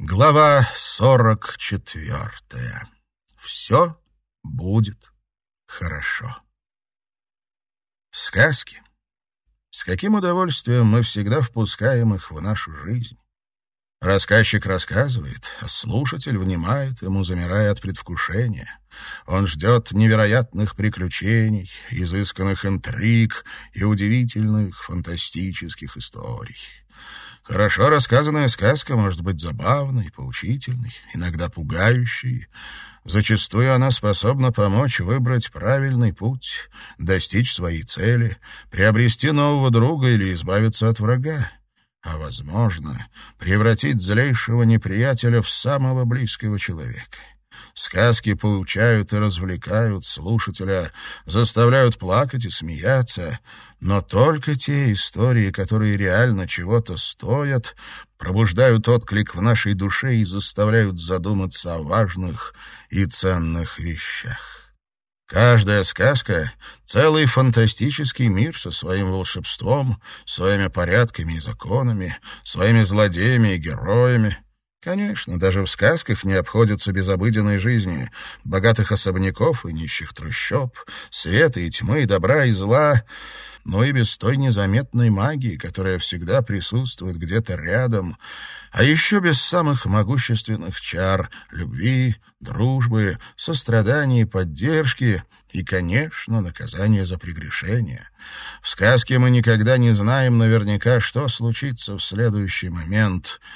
Глава сорок четвертая. Все будет хорошо. Сказки. С каким удовольствием мы всегда впускаем их в нашу жизнь. Рассказчик рассказывает, а слушатель внимает ему, замирая от предвкушения. Он ждет невероятных приключений, изысканных интриг и удивительных фантастических историй. Хорошо рассказанная сказка может быть забавной, поучительной, иногда пугающей. Зачастую она способна помочь выбрать правильный путь, достичь своей цели, приобрести нового друга или избавиться от врага а, возможно, превратить злейшего неприятеля в самого близкого человека. Сказки поучают и развлекают слушателя, заставляют плакать и смеяться, но только те истории, которые реально чего-то стоят, пробуждают отклик в нашей душе и заставляют задуматься о важных и ценных вещах. Каждая сказка — целый фантастический мир со своим волшебством, своими порядками и законами, своими злодеями и героями, Конечно, даже в сказках не обходится без обыденной жизни, богатых особняков и нищих трущоб, света и тьмы, добра и зла, но и без той незаметной магии, которая всегда присутствует где-то рядом, а еще без самых могущественных чар — любви, дружбы, сострадания и поддержки, и, конечно, наказания за прегрешение. В сказке мы никогда не знаем наверняка, что случится в следующий момент —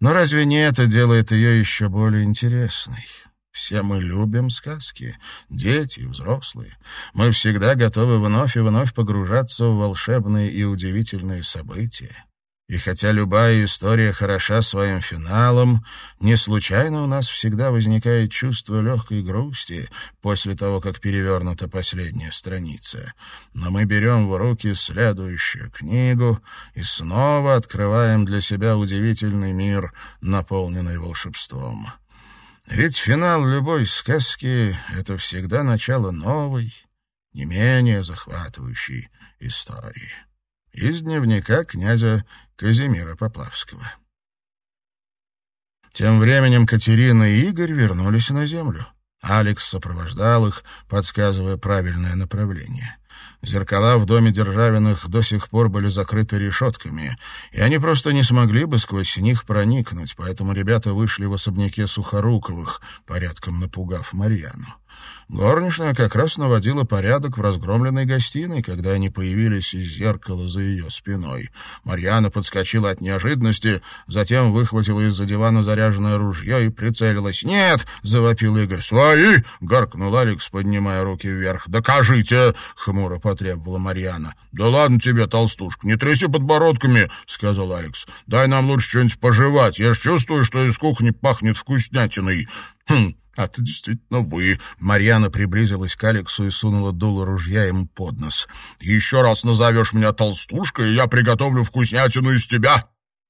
но разве не это делает ее еще более интересной? Все мы любим сказки, дети и взрослые. Мы всегда готовы вновь и вновь погружаться в волшебные и удивительные события. И хотя любая история хороша своим финалом, не случайно у нас всегда возникает чувство легкой грусти после того, как перевернута последняя страница. Но мы берем в руки следующую книгу и снова открываем для себя удивительный мир, наполненный волшебством. Ведь финал любой сказки — это всегда начало новой, не менее захватывающей истории. Из дневника князя Казимира Поплавского. Тем временем Катерина и Игорь вернулись на землю. Алекс сопровождал их, подсказывая правильное направление. Зеркала в доме Державиных до сих пор были закрыты решетками, и они просто не смогли бы сквозь них проникнуть, поэтому ребята вышли в особняке Сухоруковых, порядком напугав Марьяну. Горничная как раз наводила порядок в разгромленной гостиной, когда они появились из зеркала за ее спиной. Марьяна подскочила от неожиданности, затем выхватила из-за дивана заряженное ружье и прицелилась. «Нет!» — завопил Игорь. «Свои!» — гаркнул Алекс, поднимая руки вверх. «Докажите!» — хмуро потребовала Марьяна. «Да ладно тебе, толстушка, не тряси подбородками!» — сказал Алекс. «Дай нам лучше что-нибудь пожевать. Я ж чувствую, что из кухни пахнет вкуснятиной». «Хм, «А это действительно вы!» Марьяна приблизилась к Алексу и сунула дуло ружья ему под нос. «Еще раз назовешь меня толстушкой, и я приготовлю вкуснятину из тебя!»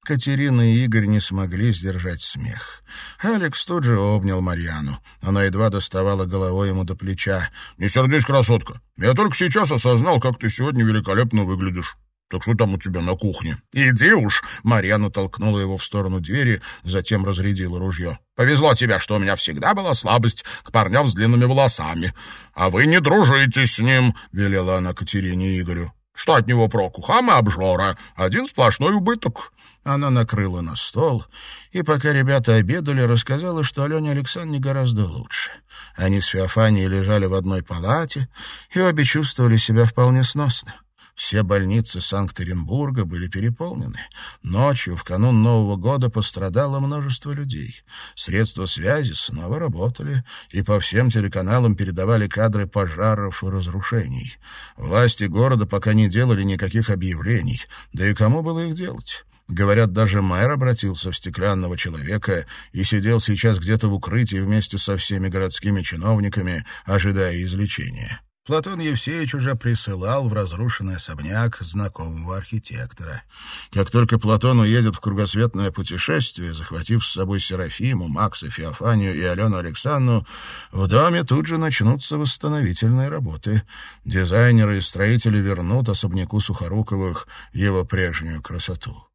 Катерина и Игорь не смогли сдержать смех. Алекс тут же обнял Марьяну. Она едва доставала головой ему до плеча. «Не сердись, красотка. Я только сейчас осознал, как ты сегодня великолепно выглядишь. Так что там у тебя на кухне? Иди уж!» Марьяна толкнула его в сторону двери, затем разрядила ружье. «Повезло тебе, что у меня всегда была слабость к парням с длинными волосами. А вы не дружите с ним!» — велела она Катерине Игорю. «Что от него проку? Хам и обжора. Один сплошной убыток». Она накрыла на стол, и пока ребята обедали, рассказала, что Алене Александровне гораздо лучше. Они с Феофанией лежали в одной палате, и обе чувствовали себя вполне сносно. Все больницы Санкт-Петербурга были переполнены. Ночью, в канун Нового года, пострадало множество людей. Средства связи снова работали, и по всем телеканалам передавали кадры пожаров и разрушений. Власти города пока не делали никаких объявлений, да и кому было их делать? Говорят, даже мэр обратился в стеклянного человека и сидел сейчас где-то в укрытии вместе со всеми городскими чиновниками, ожидая излечения. Платон Евсеевич уже присылал в разрушенный особняк знакомого архитектора. Как только Платон уедет в кругосветное путешествие, захватив с собой Серафиму, Макса, Феофанию и Алену Александру, в доме тут же начнутся восстановительные работы. Дизайнеры и строители вернут особняку Сухоруковых его прежнюю красоту.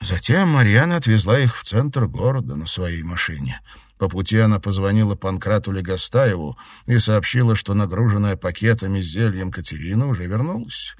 Затем Марьяна отвезла их в центр города на своей машине. По пути она позвонила Панкрату Легостаеву и сообщила, что нагруженная пакетами с зельем Катерина уже вернулась.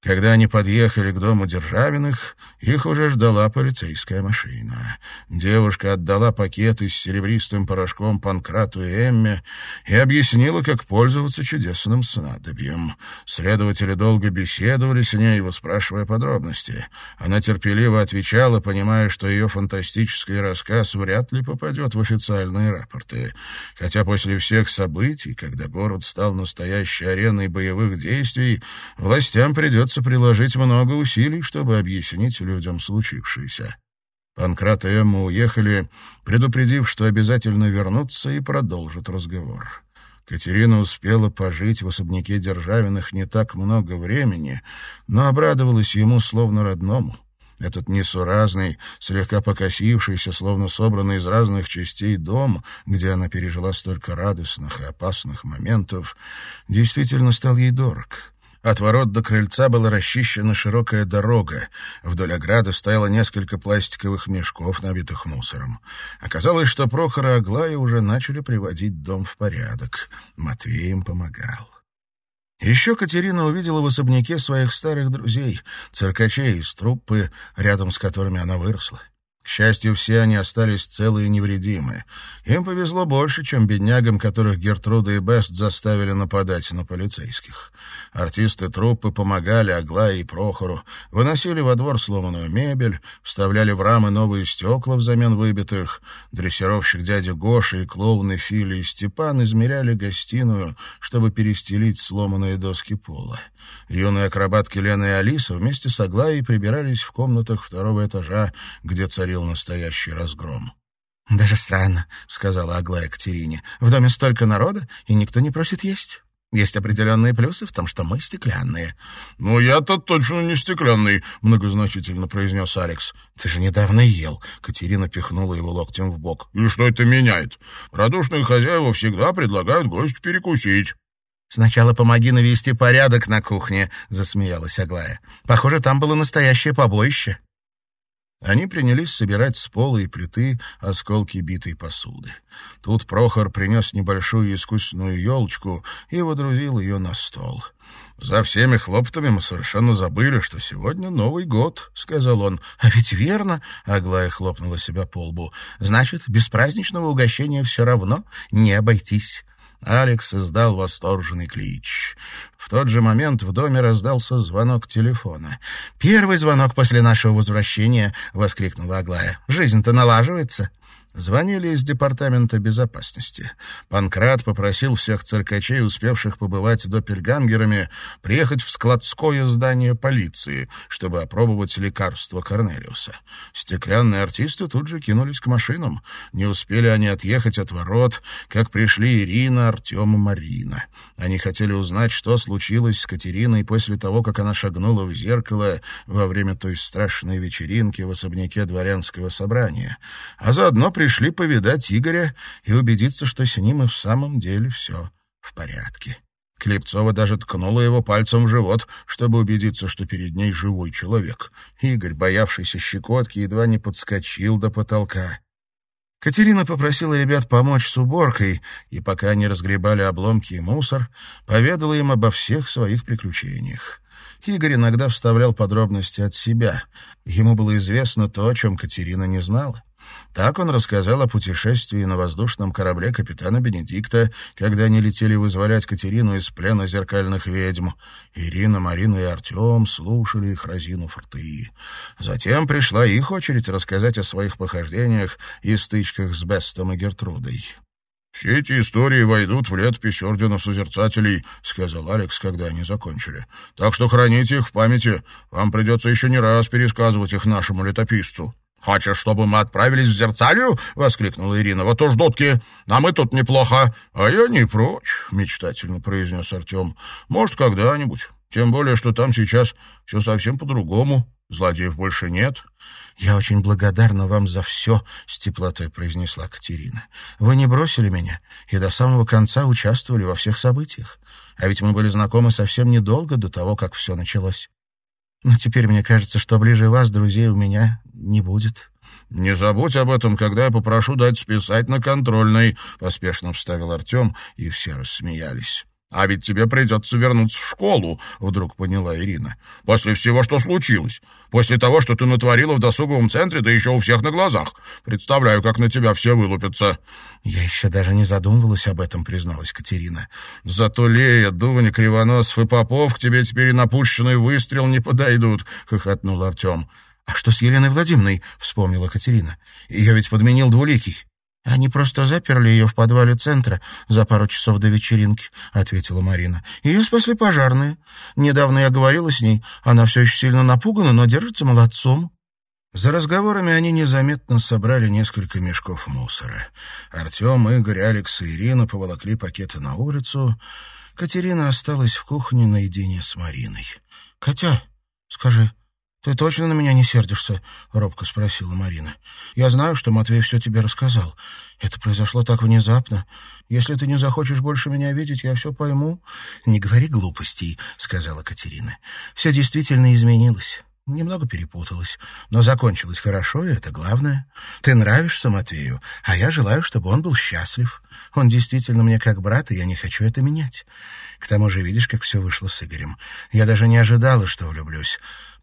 Когда они подъехали к дому Державиных, их уже ждала полицейская машина. Девушка отдала пакеты с серебристым порошком Панкрату и Эмме и объяснила, как пользоваться чудесным снадобьем. Следователи долго беседовали с ней, выспрашивая подробности. Она терпеливо отвечала, понимая, что ее фантастический рассказ вряд ли попадет в официальные рапорты. Хотя после всех событий, когда город стал настоящей ареной боевых действий, властям придется придется приложить много усилий, чтобы объяснить людям случившееся. Панкрат и Эмма уехали, предупредив, что обязательно вернутся и продолжат разговор. Катерина успела пожить в особняке Державиных не так много времени, но обрадовалась ему словно родному. Этот несуразный, слегка покосившийся, словно собранный из разных частей дом, где она пережила столько радостных и опасных моментов, действительно стал ей дорог. От ворот до крыльца была расчищена широкая дорога. Вдоль ограды стояло несколько пластиковых мешков, набитых мусором. Оказалось, что Прохор и Аглая уже начали приводить дом в порядок. Матвей им помогал. Еще Катерина увидела в особняке своих старых друзей, циркачей из труппы, рядом с которыми она выросла. К счастью, все они остались целы и невредимы. Им повезло больше, чем беднягам, которых Гертруда и Бест заставили нападать на полицейских. Артисты труппы помогали Аглае и Прохору, выносили во двор сломанную мебель, вставляли в рамы новые стекла взамен выбитых. Дрессировщик дядя Гоша и клоуны Фили и Степан измеряли гостиную, чтобы перестелить сломанные доски пола. Юные акробатки Лена и Алиса вместе с Аглаей прибирались в комнатах второго этажа, где царил настоящий разгром. «Даже странно», — сказала Аглая Катерине. «В доме столько народа, и никто не просит есть». Есть определенные плюсы в том, что мы стеклянные. — Ну, я-то точно не стеклянный, — многозначительно произнес Алекс. — Ты же недавно ел. Катерина пихнула его локтем в бок. — И что это меняет? Радушные хозяева всегда предлагают гостю перекусить. «Сначала помоги навести порядок на кухне», — засмеялась Аглая. «Похоже, там было настоящее побоище». Они принялись собирать с пола и плиты осколки битой посуды. Тут Прохор принес небольшую искусственную елочку и водрузил ее на стол. «За всеми хлопотами мы совершенно забыли, что сегодня Новый год», — сказал он. «А ведь верно», — Аглая хлопнула себя по лбу. «Значит, без праздничного угощения все равно не обойтись». Алекс издал восторженный клич. В тот же момент в доме раздался звонок телефона. «Первый звонок после нашего возвращения!» — воскликнула Аглая. «Жизнь-то налаживается!» Звонили из департамента безопасности. Панкрат попросил всех циркачей, успевших побывать доппельгангерами, приехать в складское здание полиции, чтобы опробовать лекарство Корнелиуса. Стеклянные артисты тут же кинулись к машинам. Не успели они отъехать от ворот, как пришли Ирина, Артем и Марина. Они хотели узнать, что случилось с Катериной после того, как она шагнула в зеркало во время той страшной вечеринки в особняке дворянского собрания. А заодно пришли повидать Игоря и убедиться, что с ним и в самом деле все в порядке. Клепцова даже ткнула его пальцем в живот, чтобы убедиться, что перед ней живой человек. Игорь, боявшийся щекотки, едва не подскочил до потолка. Катерина попросила ребят помочь с уборкой, и пока они разгребали обломки и мусор, поведала им обо всех своих приключениях. Игорь иногда вставлял подробности от себя. Ему было известно то, о чем Катерина не знала. Так он рассказал о путешествии на воздушном корабле капитана Бенедикта, когда они летели вызволять Катерину из плена зеркальных ведьм. Ирина, Марина и Артем слушали их разину рты. Затем пришла их очередь рассказать о своих похождениях и стычках с Бестом и Гертрудой. «Все эти истории войдут в летопись Ордена Созерцателей», — сказал Алекс, когда они закончили. «Так что храните их в памяти. Вам придется еще не раз пересказывать их нашему летописцу». «Хочешь, чтобы мы отправились в Зерцалию?» — воскликнула Ирина. «Вот уж дудки, а мы тут неплохо». «А я не прочь», — мечтательно произнес Артем. «Может, когда-нибудь. Тем более, что там сейчас все совсем по-другому. Злодеев больше нет». «Я очень благодарна вам за все», — с теплотой произнесла Катерина. «Вы не бросили меня и до самого конца участвовали во всех событиях. А ведь мы были знакомы совсем недолго до того, как все началось». Но теперь мне кажется, что ближе вас друзей у меня не будет». «Не забудь об этом, когда я попрошу дать списать на контрольной», — поспешно вставил Артем, и все рассмеялись. «А ведь тебе придется вернуться в школу», — вдруг поняла Ирина. «После всего, что случилось. После того, что ты натворила в досуговом центре, да еще у всех на глазах. Представляю, как на тебя все вылупятся». «Я еще даже не задумывалась об этом», — призналась Катерина. «Зато Лея, Дуня, Кривоносов и Попов к тебе теперь и напущенный выстрел не подойдут», — хохотнул Артем. «А что с Еленой Владимировной?» — вспомнила Катерина. «Ее ведь подменил двуликий». «Они просто заперли ее в подвале центра за пару часов до вечеринки», — ответила Марина. «Ее спасли пожарные. Недавно я говорила с ней. Она все еще сильно напугана, но держится молодцом». За разговорами они незаметно собрали несколько мешков мусора. Артем, Игорь, Алекс и Ирина поволокли пакеты на улицу. Катерина осталась в кухне наедине с Мариной. «Катя, скажи, «Ты точно на меня не сердишься?» — робко спросила Марина. «Я знаю, что Матвей все тебе рассказал. Это произошло так внезапно. Если ты не захочешь больше меня видеть, я все пойму». «Не говори глупостей», — сказала Катерина. «Все действительно изменилось». Немного перепуталась, но закончилось хорошо, и это главное. Ты нравишься Матвею, а я желаю, чтобы он был счастлив. Он действительно мне как брат, и я не хочу это менять. К тому же видишь, как все вышло с Игорем. Я даже не ожидала, что влюблюсь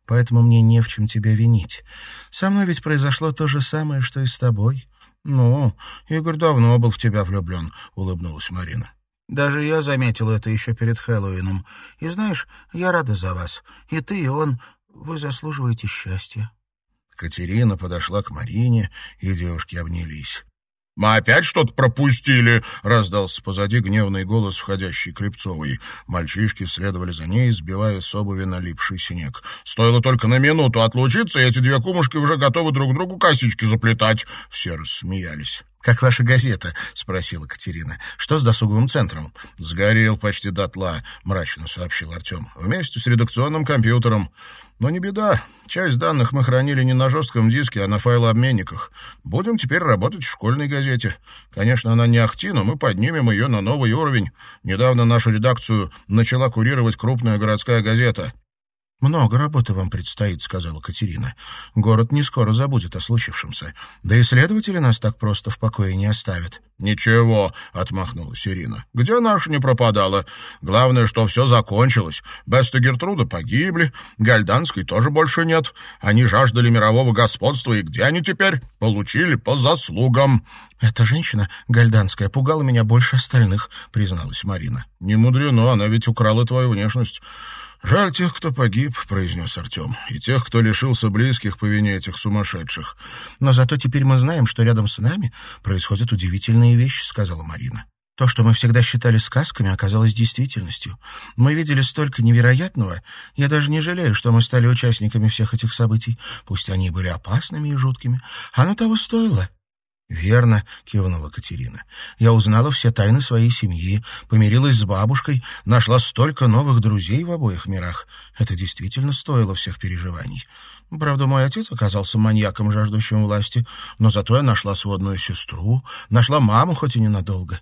поэтому мне не в чем тебя винить. Со мной ведь произошло то же самое, что и с тобой». «Ну, Игорь давно был в тебя влюблен», — улыбнулась Марина. «Даже я заметил это еще перед Хэллоуином. И знаешь, я рада за вас. И ты, и он. Вы заслуживаете счастья». Катерина подошла к Марине, и девушки обнялись. «Мы опять что-то пропустили!» — раздался позади гневный голос входящей Крепцовой. Мальчишки следовали за ней, сбивая с обуви налипший снег. «Стоило только на минуту отлучиться, и эти две кумушки уже готовы друг другу косички заплетать!» Все рассмеялись. «Как ваша газета?» — спросила Катерина. «Что с досуговым центром?» «Сгорел почти дотла», — мрачно сообщил Артем. «Вместе с редакционным компьютером. Но не беда. Часть данных мы хранили не на жестком диске, а на файлообменниках. Будем теперь работать в школьной газете. Конечно, она не ахти, но мы поднимем ее на новый уровень. Недавно нашу редакцию начала курировать крупная городская газета. «Много работы вам предстоит», — сказала Катерина. «Город не скоро забудет о случившемся. Да и следователи нас так просто в покое не оставят». «Ничего», — отмахнулась Ирина. «Где наша не пропадала? Главное, что все закончилось. Бест и Гертруда погибли, Гальданской тоже больше нет. Они жаждали мирового господства, и где они теперь? Получили по заслугам». «Эта женщина, Гальданская, пугала меня больше остальных», — призналась Марина. «Не мудрено, она ведь украла твою внешность». «Жаль тех, кто погиб», — произнес Артем, — «и тех, кто лишился близких по вине этих сумасшедших». «Но зато теперь мы знаем, что рядом с нами происходят удивительные вещи», — сказала Марина. То, что мы всегда считали сказками, оказалось действительностью. Мы видели столько невероятного. Я даже не жалею, что мы стали участниками всех этих событий. Пусть они были опасными и жуткими. Оно того стоило. «Верно», — кивнула Катерина. «Я узнала все тайны своей семьи, помирилась с бабушкой, нашла столько новых друзей в обоих мирах. Это действительно стоило всех переживаний. Правда, мой отец оказался маньяком, жаждущим власти, но зато я нашла сводную сестру, нашла маму, хоть и ненадолго.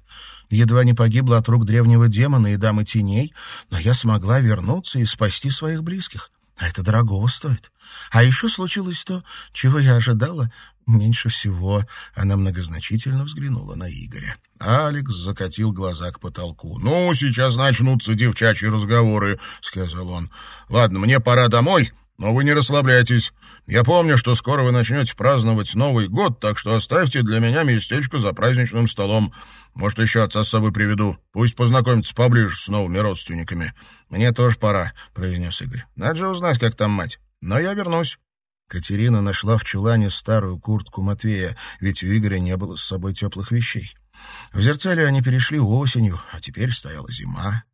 Едва не погибла от рук древнего демона и дамы теней, но я смогла вернуться и спасти своих близких. А это дорогого стоит. А еще случилось то, чего я ожидала, Меньше всего она многозначительно взглянула на Игоря. Алекс закатил глаза к потолку. «Ну, сейчас начнутся девчачьи разговоры», — сказал он. «Ладно, мне пора домой, но вы не расслабляйтесь. Я помню, что скоро вы начнете праздновать Новый год, так что оставьте для меня местечко за праздничным столом. Может, еще отца с собой приведу. Пусть познакомится поближе с новыми родственниками». «Мне тоже пора», — произнес Игорь. «Надо же узнать, как там мать. Но я вернусь». Катерина нашла в чулане старую куртку Матвея, ведь у Игоря не было с собой теплых вещей. В зерцале они перешли осенью, а теперь стояла зима.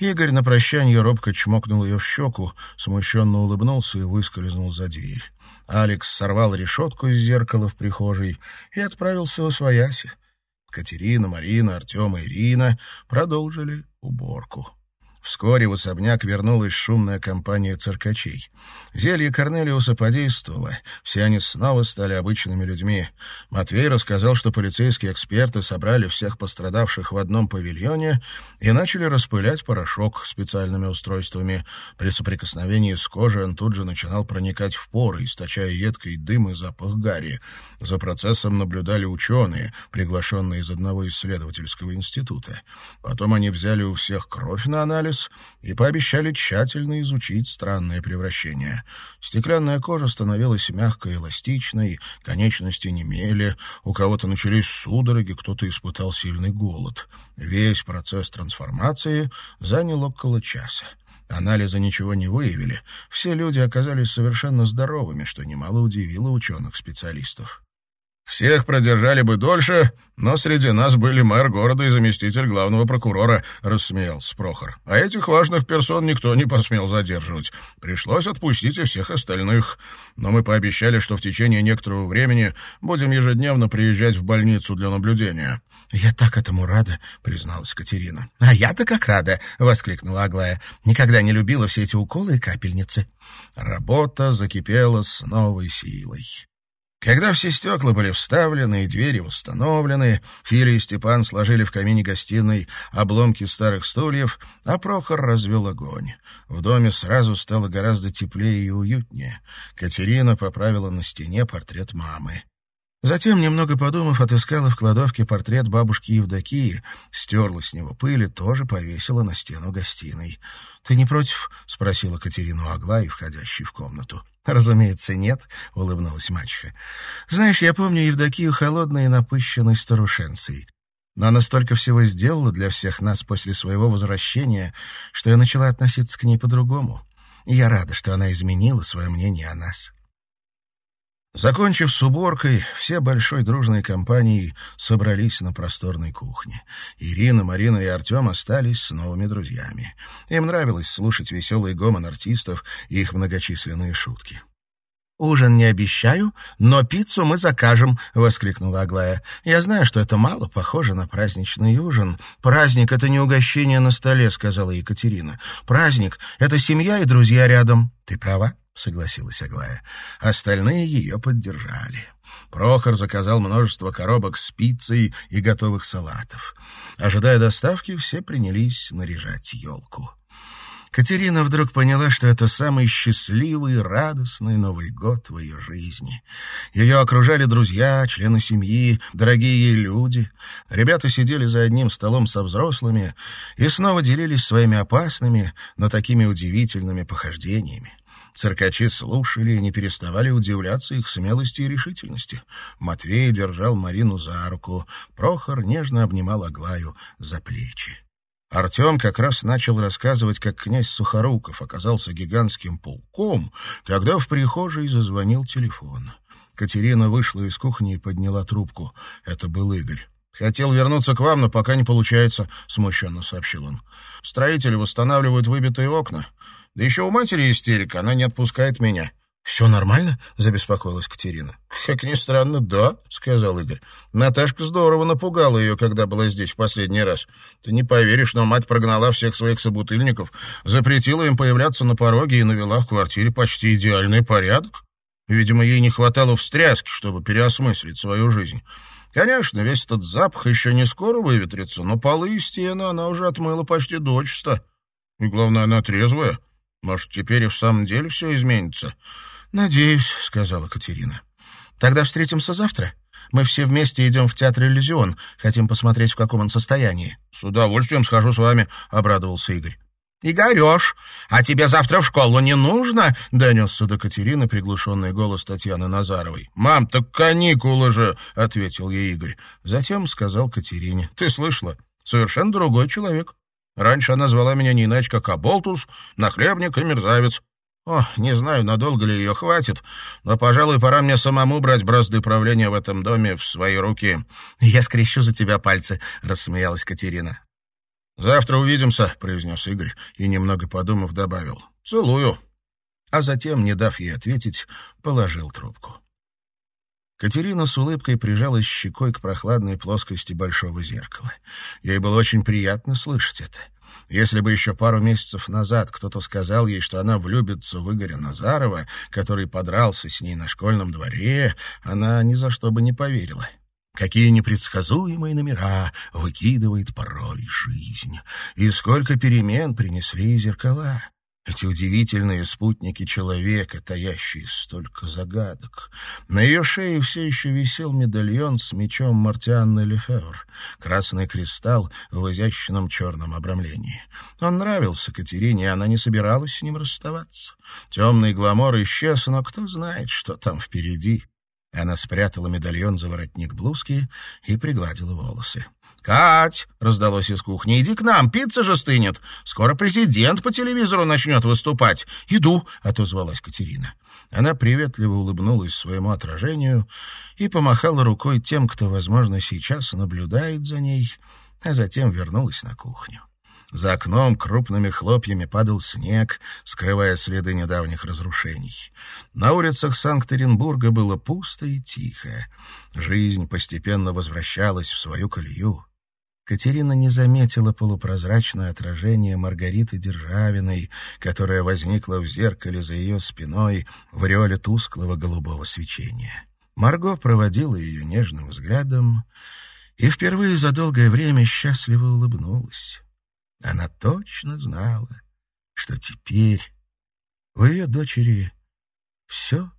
Игорь на прощание робко чмокнул ее в щеку, смущенно улыбнулся и выскользнул за дверь. Алекс сорвал решетку из зеркала в прихожей и отправился в свояси. Катерина, Марина, Артем и Ирина продолжили уборку. Вскоре в особняк вернулась шумная компания циркачей. Зелье Корнелиуса подействовало, все они снова стали обычными людьми. Матвей рассказал, что полицейские эксперты собрали всех пострадавших в одном павильоне и начали распылять порошок специальными устройствами. При соприкосновении с кожей он тут же начинал проникать в поры, источая едкий дым и запах гари. За процессом наблюдали ученые, приглашенные из одного исследовательского института. Потом они взяли у всех кровь на анализ и пообещали тщательно изучить странное превращение. Стеклянная кожа становилась мягкой и эластичной, конечности немели, у кого-то начались судороги, кто-то испытал сильный голод. Весь процесс трансформации занял около часа. Анализы ничего не выявили. Все люди оказались совершенно здоровыми, что немало удивило ученых-специалистов. Всех продержали бы дольше, но среди нас были мэр города и заместитель главного прокурора, — рассмеялся Прохор. А этих важных персон никто не посмел задерживать. Пришлось отпустить и всех остальных. Но мы пообещали, что в течение некоторого времени будем ежедневно приезжать в больницу для наблюдения. — Я так этому рада, — призналась Катерина. — А я-то как рада, — воскликнула Аглая. — Никогда не любила все эти уколы и капельницы. Работа закипела с новой силой. Когда все стекла были вставлены и двери установлены, Филя и Степан сложили в камине гостиной обломки старых стульев, а Прохор развел огонь. В доме сразу стало гораздо теплее и уютнее. Катерина поправила на стене портрет мамы. Затем, немного подумав, отыскала в кладовке портрет бабушки Евдокии, стерла с него пыль и тоже повесила на стену гостиной. — Ты не против? — спросила Катерину Аглай, входящей в комнату. — Разумеется, нет, — улыбнулась мачеха. — Знаешь, я помню Евдокию холодной и напыщенной старушенцей. Но она столько всего сделала для всех нас после своего возвращения, что я начала относиться к ней по-другому. И я рада, что она изменила свое мнение о нас. Закончив с уборкой, все большой дружной компанией собрались на просторной кухне. Ирина, Марина и Артем остались с новыми друзьями. Им нравилось слушать веселый гомон артистов и их многочисленные шутки. «Ужин не обещаю, но пиццу мы закажем», — воскликнула Аглая. «Я знаю, что это мало похоже на праздничный ужин». «Праздник — это не угощение на столе», — сказала Екатерина. «Праздник — это семья и друзья рядом». «Ты права», — согласилась Аглая. Остальные ее поддержали. Прохор заказал множество коробок с пиццей и готовых салатов. Ожидая доставки, все принялись наряжать елку. Катерина вдруг поняла, что это самый счастливый и радостный Новый год в ее жизни. Ее окружали друзья, члены семьи, дорогие ей люди. Ребята сидели за одним столом со взрослыми и снова делились своими опасными, но такими удивительными похождениями. Циркачи слушали и не переставали удивляться их смелости и решительности. Матвей держал Марину за руку, Прохор нежно обнимал Аглаю за плечи. Артем как раз начал рассказывать, как князь Сухоруков оказался гигантским пауком, когда в прихожей зазвонил телефон. Катерина вышла из кухни и подняла трубку. Это был Игорь. «Хотел вернуться к вам, но пока не получается», — смущенно сообщил он. «Строители восстанавливают выбитые окна. Да еще у матери истерика, она не отпускает меня». «Все нормально?» — забеспокоилась Катерина. «Как ни странно, да», — сказал Игорь. «Наташка здорово напугала ее, когда была здесь в последний раз. Ты не поверишь, но мать прогнала всех своих собутыльников, запретила им появляться на пороге и навела в квартире почти идеальный порядок. Видимо, ей не хватало встряски, чтобы переосмыслить свою жизнь. Конечно, весь этот запах еще не скоро выветрится, но полы и стены она уже отмыла почти дочисто. И главное, она трезвая». Может, теперь и в самом деле все изменится? — Надеюсь, — сказала Катерина. — Тогда встретимся завтра. Мы все вместе идем в театр «Иллюзион». Хотим посмотреть, в каком он состоянии. — С удовольствием схожу с вами, — обрадовался Игорь. — Игореш, а тебе завтра в школу не нужно? — донесся до Катерины приглушенный голос Татьяны Назаровой. — Мам, так каникулы же, — ответил ей Игорь. Затем сказал Катерине. — Ты слышала? Совершенно другой человек. Раньше она звала меня не иначе, как Аболтус, нахлебник и мерзавец. О, не знаю, надолго ли ее хватит, но, пожалуй, пора мне самому брать бразды правления в этом доме в свои руки. — Я скрещу за тебя пальцы, — рассмеялась Катерина. — Завтра увидимся, — произнес Игорь и, немного подумав, добавил. — Целую. А затем, не дав ей ответить, положил трубку. Катерина с улыбкой прижалась щекой к прохладной плоскости большого зеркала. Ей было очень приятно слышать это. Если бы еще пару месяцев назад кто-то сказал ей, что она влюбится в Игоря Назарова, который подрался с ней на школьном дворе, она ни за что бы не поверила. Какие непредсказуемые номера выкидывает порой жизнь. И сколько перемен принесли зеркала. Эти удивительные спутники человека, таящие столько загадок. На ее шее все еще висел медальон с мечом Мартианны Лефевр, красный кристалл в изящном черном обрамлении. Он нравился Катерине, и она не собиралась с ним расставаться. Темный гламор исчез, но кто знает, что там впереди. Она спрятала медальон за воротник блузки и пригладила волосы. «Кать!» — раздалось из кухни. «Иди к нам, пицца же стынет. Скоро президент по телевизору начнет выступать». «Иду!» — отозвалась Катерина. Она приветливо улыбнулась своему отражению и помахала рукой тем, кто, возможно, сейчас наблюдает за ней, а затем вернулась на кухню. За окном крупными хлопьями падал снег, скрывая следы недавних разрушений. На улицах Санкт-Петербурга было пусто и тихо. Жизнь постепенно возвращалась в свою колею. Катерина не заметила полупрозрачное отражение Маргариты Державиной, которое возникло в зеркале за ее спиной в ореоле тусклого голубого свечения. Марго проводила ее нежным взглядом и впервые за долгое время счастливо улыбнулась. Она точно знала, что теперь у ее дочери все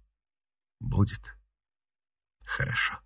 будет хорошо.